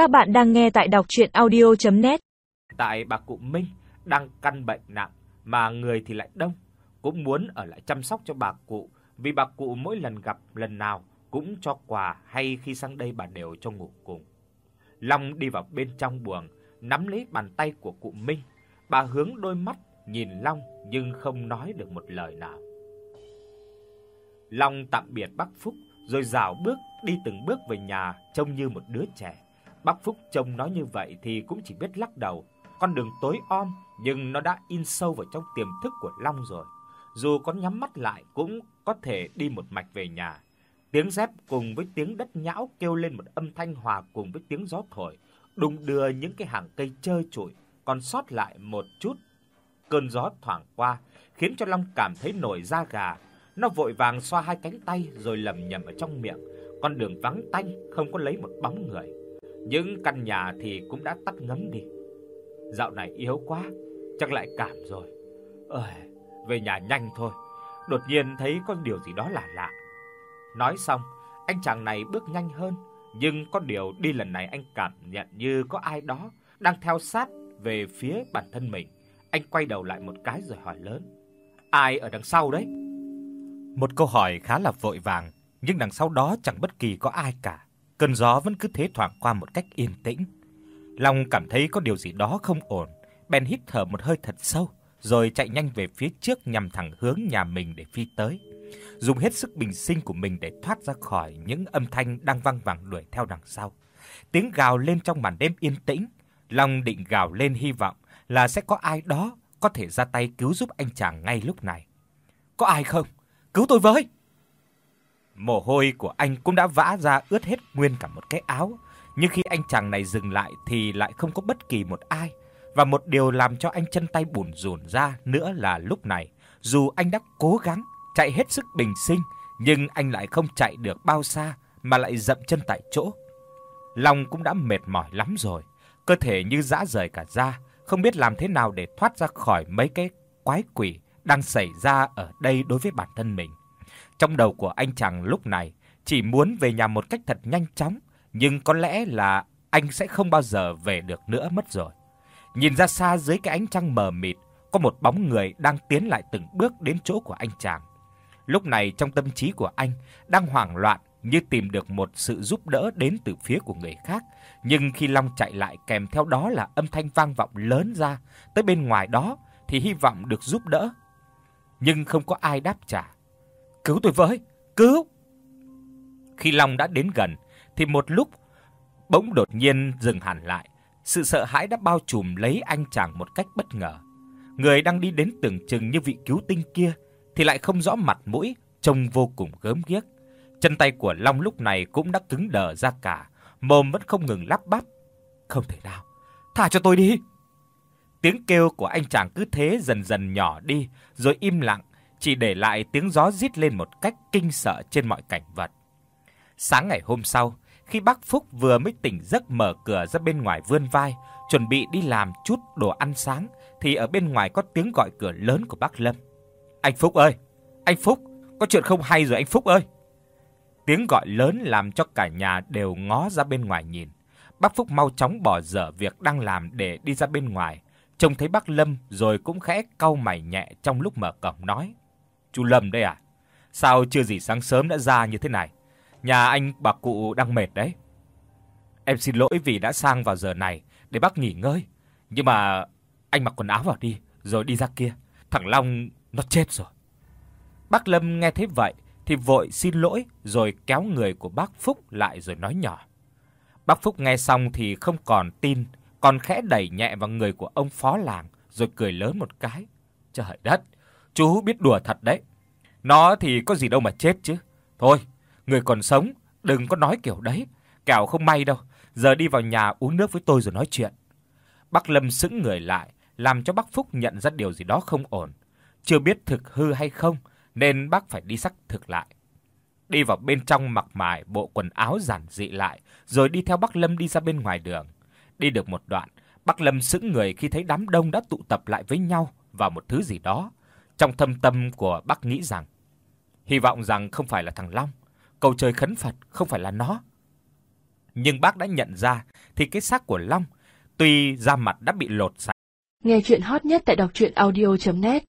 Các bạn đang nghe tại đọc audio net Tại bà cụ Minh đang căn bệnh nặng mà người thì lại đông, cũng muốn ở lại chăm sóc cho bà cụ, vì bà cụ mỗi lần gặp lần nào cũng cho quà hay khi sang đây bà đều cho ngủ cùng. Long đi vào bên trong buồng, nắm lấy bàn tay của cụ Minh. Bà hướng đôi mắt nhìn Long nhưng không nói được một lời nào. Long tạm biệt bác Phúc rồi rảo bước đi từng bước về nhà trông như một đứa trẻ. Bác Phúc trông nói như vậy thì cũng chỉ biết lắc đầu. Con đường tối om nhưng nó đã in sâu vào trong tiềm thức của Long rồi. Dù có nhắm mắt lại cũng có thể đi một mạch về nhà. Tiếng dép cùng với tiếng đất nhão kêu lên một âm thanh hòa cùng với tiếng gió thổi, đung đưa những cái hàng cây trơ trụi còn sót lại một chút. Cơn gió thoảng qua khiến cho Long cảm thấy nổi da gà. Nó vội vàng xoa hai cánh tay rồi lẩm nhẩm ở trong miệng, con đường vắng tanh không có lấy một bóng người. Những căn nhà thì cũng đã tắt ngấm đi. Dạo này yếu quá, chắc lại cảm rồi. Ơi, về nhà nhanh thôi. Đột nhiên thấy có điều gì đó lạ lạ. Nói xong, anh chàng này bước nhanh hơn, nhưng có điều đi lần này anh cảm nhận như có ai đó đang theo sát về phía bản thân mình. Anh quay đầu lại một cái rồi hỏi lớn: "Ai ở đằng sau đấy?" Một câu hỏi khá là vội vàng, nhưng đằng sau đó chẳng bất kỳ có ai cả. Cơn gió vẫn cứ thế thoảng qua một cách yên tĩnh. Long cảm thấy có điều gì đó không ổn, bèn hít thở một hơi thật sâu, rồi chạy nhanh về phía trước nhằm thẳng hướng nhà mình để phi tới. Dùng hết sức bình sinh của mình để thoát ra khỏi những âm thanh đang vang vẳng đuổi theo đằng sau. Tiếng gào lên trong màn đêm yên tĩnh, Long định gào lên hy vọng là sẽ có ai đó có thể ra tay cứu giúp anh chàng ngay lúc này. Có ai không? Cứu tôi với! Mồ hôi của anh cũng đã vã ra ướt hết nguyên cả một cái áo, nhưng khi anh chàng này dừng lại thì lại không có bất kỳ một ai. Và một điều làm cho anh chân tay bủn rủn ra nữa là lúc này, dù anh đã cố gắng chạy hết sức bình sinh, nhưng anh lại không chạy được bao xa mà lại dậm chân tại chỗ. Long cũng đã mệt mỏi lắm rồi, cơ thể như rã rời cả da, không biết làm thế nào để thoát ra khỏi mấy cái quái quỷ đang xảy ra ở đây đối với bản thân mình. Trong đầu của anh chàng lúc này chỉ muốn về nhà một cách thật nhanh chóng, nhưng có lẽ là anh sẽ không bao giờ về được nữa mất rồi. Nhìn ra xa dưới cái ánh trăng mờ mịt, có một bóng người đang tiến lại từng bước đến chỗ của anh chàng. Lúc này trong tâm trí của anh đang hoảng loạn như tìm được một sự giúp đỡ đến từ phía của người khác, nhưng khi Long chạy lại kèm theo đó là âm thanh vang vọng lớn ra tới bên ngoài đó thì hy vọng được giúp đỡ. Nhưng không có ai đáp trả. "Cứu tôi với, cứu!" Khi Long đã đến gần thì một lúc bỗng đột nhiên dừng hẳn lại, sự sợ hãi đã bao trùm lấy anh chàng một cách bất ngờ. Người đang đi đến tưởng chừng như vị cứu tinh kia thì lại không rõ mặt mũi, trông vô cùng gớm ghiếc. Chân tay của Long lúc này cũng đã cứng đờ ra cả, mồm vẫn không ngừng lắp bắp. "Không thể nào, tha cho tôi đi." Tiếng kêu của anh chàng cứ thế dần dần nhỏ đi, rồi im lặng, chỉ để lại tiếng gió rít lên một cách kinh sợ trên mọi cảnh vật. Sáng ngày hôm sau, khi bác Phúc vừa mới tỉnh giấc mở cửa ra bên ngoài vươn vai, chuẩn bị đi làm chút đồ ăn sáng thì ở bên ngoài có tiếng gọi cửa lớn của bác Lâm. "Anh Phúc ơi, anh Phúc, có chuyện không hay rồi anh Phúc ơi." Tiếng gọi lớn làm cho cả nhà đều ngó ra bên ngoài nhìn. Bác Phúc mau chóng bỏ dở việc đang làm để đi ra bên ngoài, trông thấy bác Lâm rồi cũng khẽ cau mày nhẹ trong lúc mở cổng nói: "Chú Lâm đây à? Sao chưa gì sáng sớm đã ra như thế này? Nhà anh bà cụ đang mệt đấy." Em xin lỗi vì đã sang vào giờ này để bác nghỉ ngơi, nhưng mà anh mặc quần áo vào đi rồi đi ra kia. Thằng Long nó chết rồi. Bác Lâm nghe thấy vậy thì vội xin lỗi rồi kéo người của bác Phúc lại rồi nói nhỏ. Bác Phúc nghe xong thì không còn tin, còn khẽ đẩy nhẹ vào người của ông phó làng rồi cười lớn một cái. Trời đất, chú biết đùa thật đấy. Nó thì có gì đâu mà chết chứ. Thôi, người còn sống đừng có nói kiểu đấy, kẻo không may đâu. Giờ đi vào nhà uống nước với tôi rồi nói chuyện. Bác Lâm sững người lại, làm cho bác Phúc nhận ra điều gì đó không ổn. Chưa biết thực hư hay không, nên bác phải đi xác thực lại. Đi vào bên trong mặc mải bộ quần áo giản dị lại, rồi đi theo bác Lâm đi ra bên ngoài đường. Đi được một đoạn, bác Lâm sững người khi thấy đám đông đã tụ tập lại với nhau vào một thứ gì đó. Trong thâm tâm của bác nghĩ rằng hy vọng rằng không phải là thằng Long, cầu trời khấn Phật không phải là nó. Nhưng bác đã nhận ra thì cái xác của Long tuy da mặt đã bị lột sạch. Nghe chuyện hot nhất tại đọc audio net